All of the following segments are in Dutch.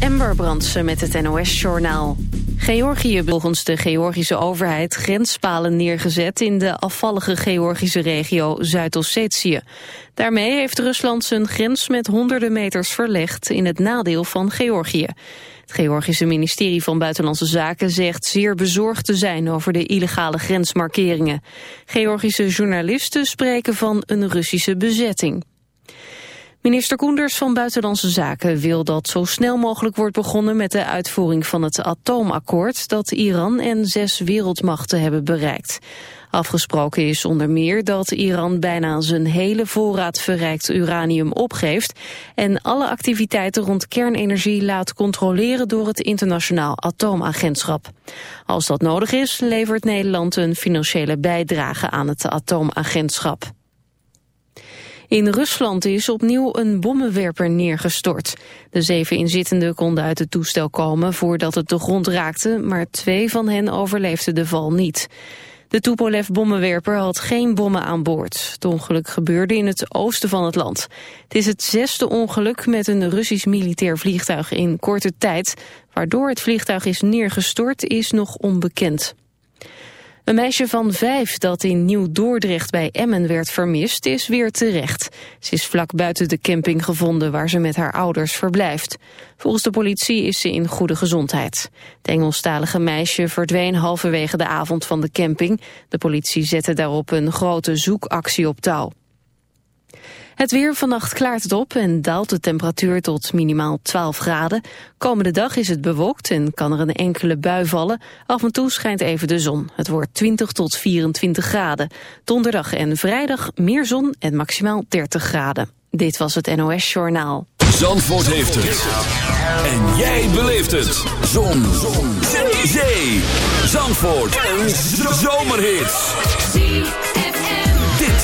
Ember Brandsen met het NOS-journaal. Georgië volgens de Georgische overheid grenspalen neergezet... in de afvallige Georgische regio Zuid-Ossetië. Daarmee heeft Rusland zijn grens met honderden meters verlegd... in het nadeel van Georgië. Het Georgische ministerie van Buitenlandse Zaken zegt zeer bezorgd te zijn over de illegale grensmarkeringen. Georgische journalisten spreken van een Russische bezetting. Minister Koenders van Buitenlandse Zaken wil dat zo snel mogelijk wordt begonnen met de uitvoering van het atoomakkoord dat Iran en zes wereldmachten hebben bereikt. Afgesproken is onder meer dat Iran bijna zijn hele voorraad verrijkt uranium opgeeft en alle activiteiten rond kernenergie laat controleren door het internationaal atoomagentschap. Als dat nodig is, levert Nederland een financiële bijdrage aan het atoomagentschap. In Rusland is opnieuw een bommenwerper neergestort. De zeven inzittenden konden uit het toestel komen voordat het de grond raakte, maar twee van hen overleefden de val niet. De Tupolev-bommenwerper had geen bommen aan boord. Het ongeluk gebeurde in het oosten van het land. Het is het zesde ongeluk met een Russisch militair vliegtuig in korte tijd. Waardoor het vliegtuig is neergestort is nog onbekend. Een meisje van vijf dat in Nieuw-Dordrecht bij Emmen werd vermist is weer terecht. Ze is vlak buiten de camping gevonden waar ze met haar ouders verblijft. Volgens de politie is ze in goede gezondheid. Het Engelstalige meisje verdween halverwege de avond van de camping. De politie zette daarop een grote zoekactie op touw. Het weer vannacht klaart het op en daalt de temperatuur tot minimaal 12 graden. Komende dag is het bewolkt en kan er een enkele bui vallen. Af en toe schijnt even de zon. Het wordt 20 tot 24 graden. Donderdag en vrijdag meer zon en maximaal 30 graden. Dit was het NOS Journaal. Zandvoort heeft het. En jij beleeft het. Zon. zon. Zee. Zandvoort. Een zomerhit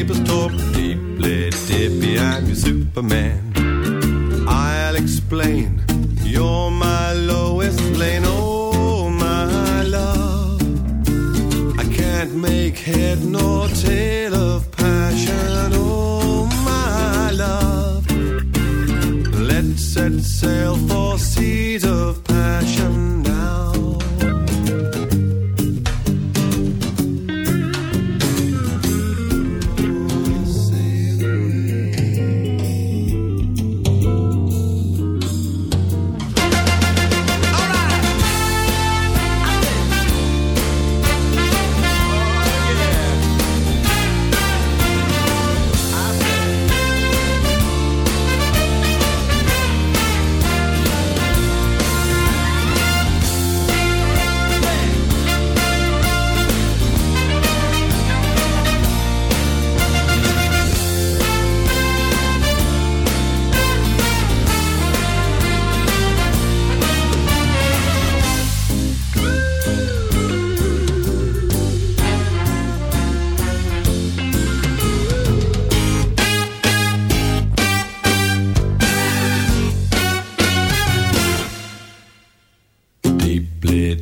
neighbors deeply dippy. I'm your Superman.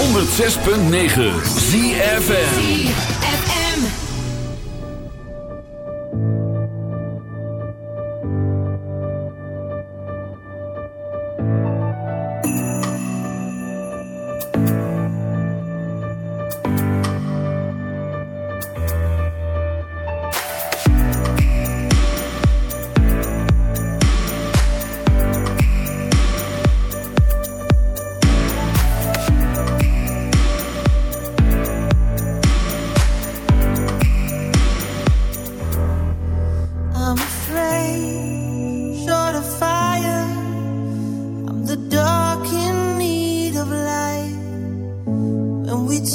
106.9 ZFM.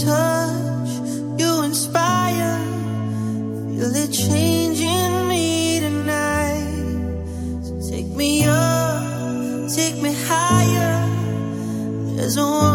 touch, you inspire. Feel it changing me tonight. So take me up, take me higher. There's a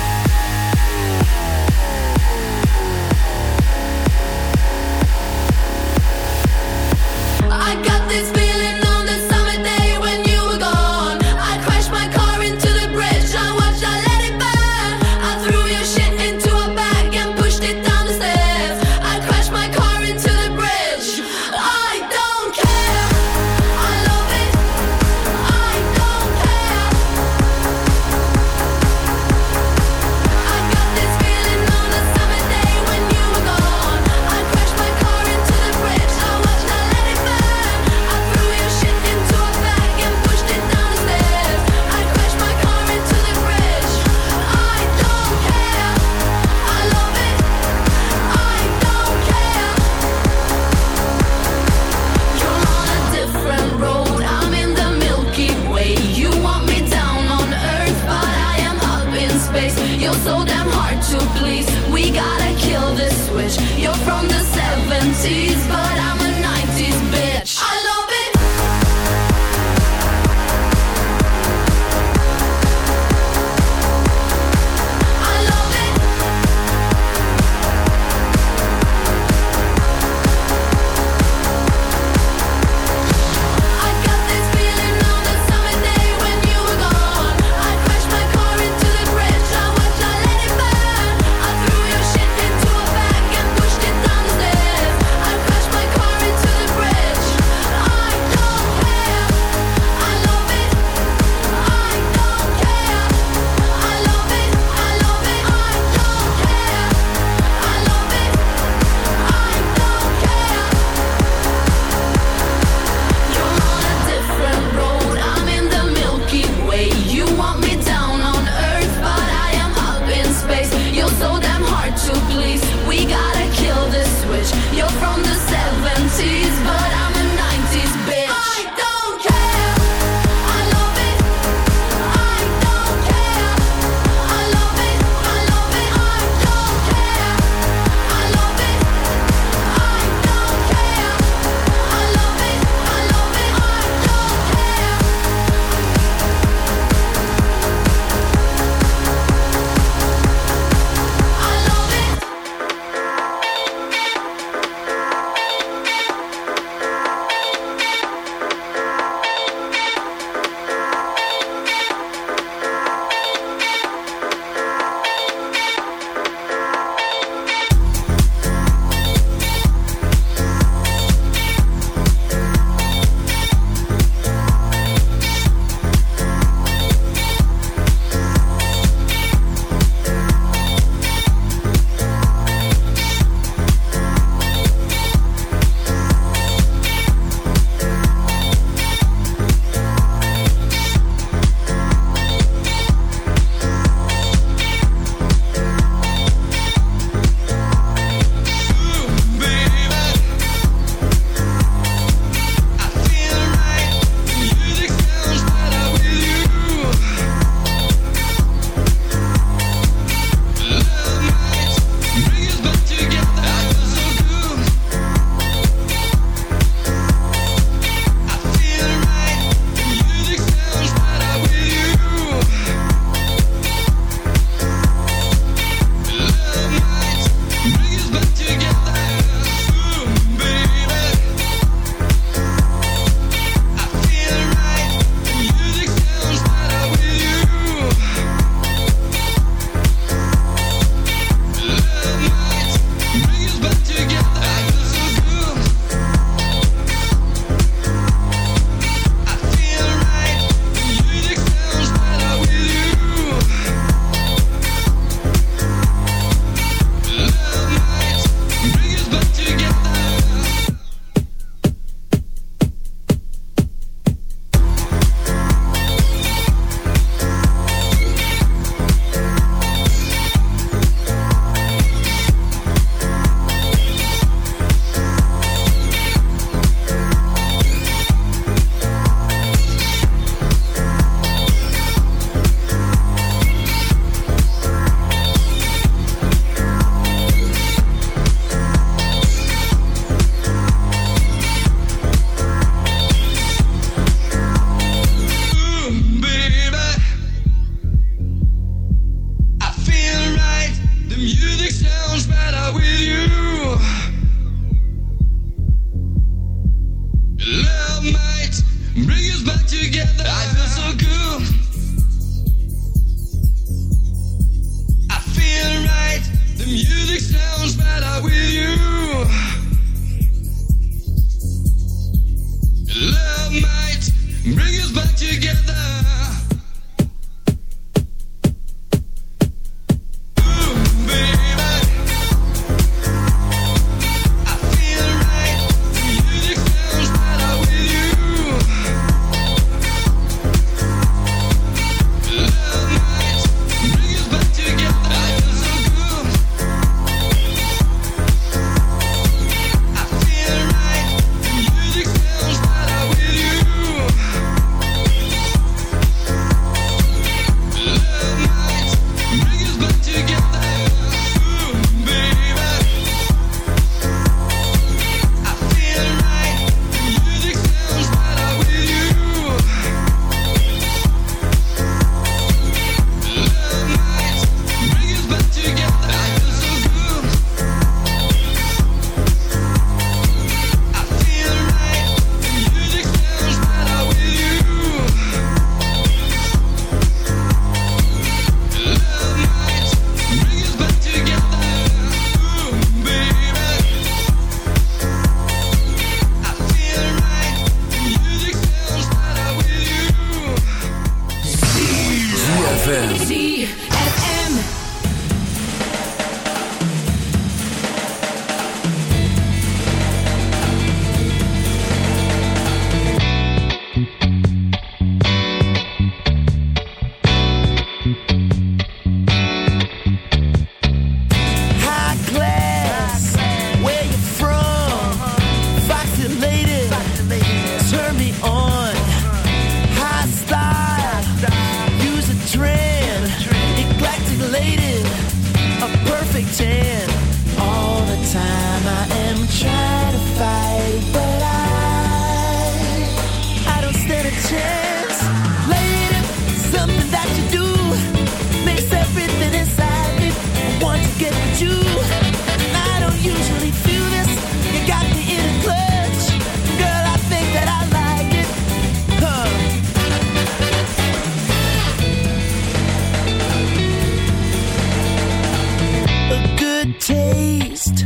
Taste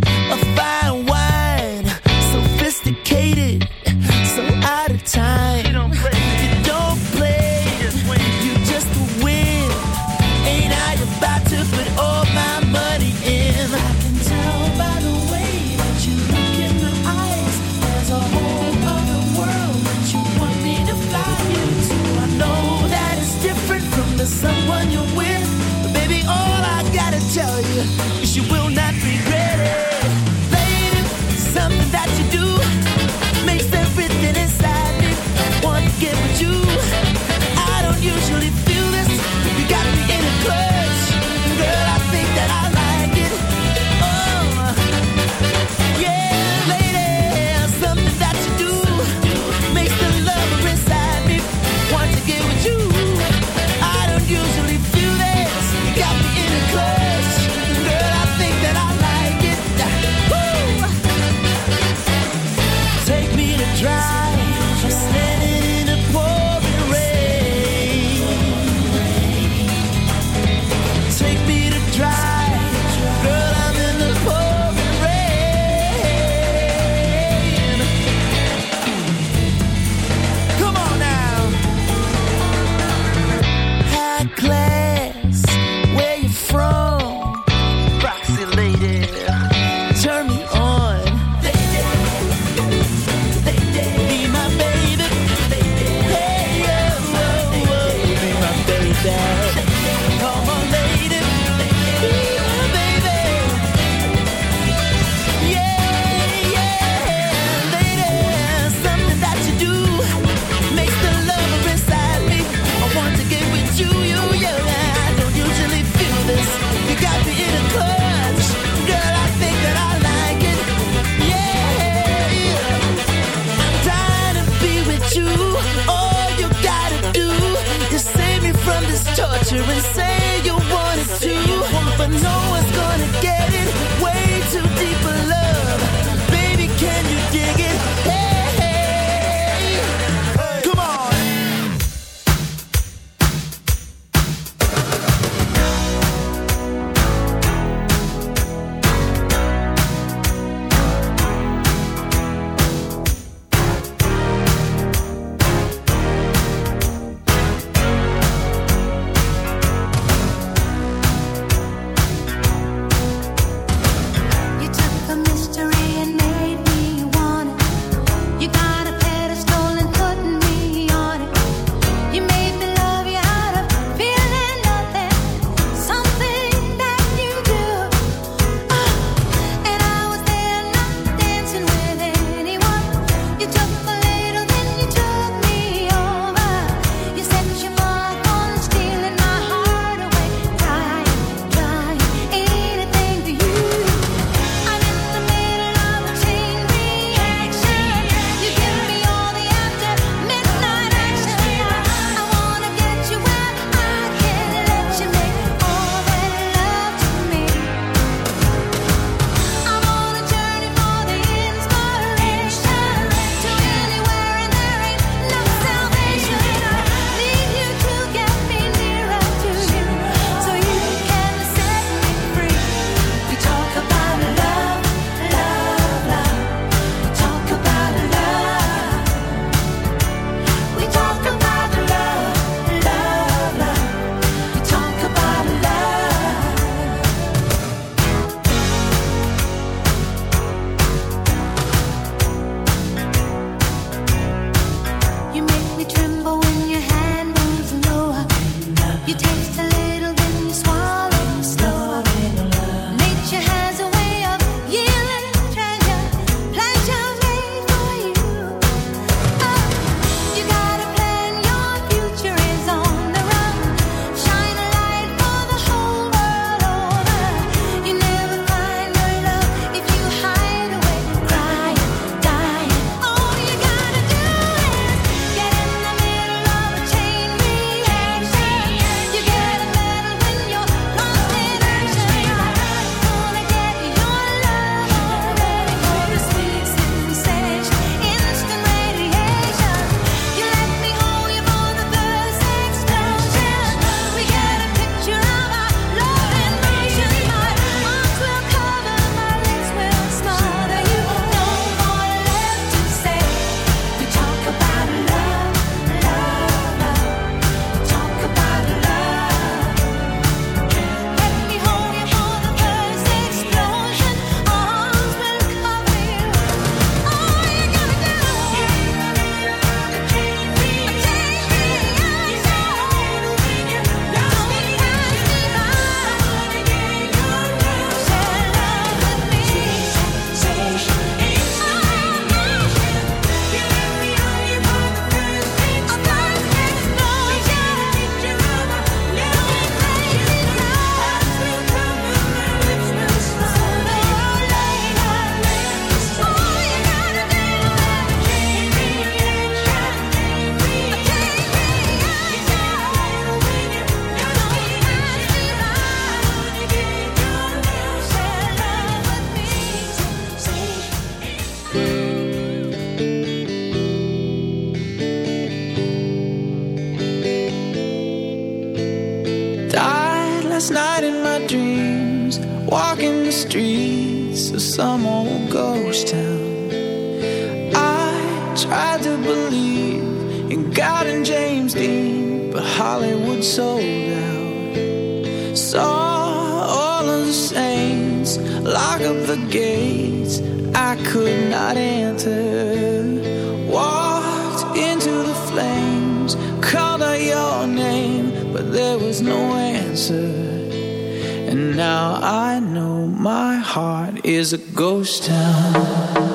is a ghost town.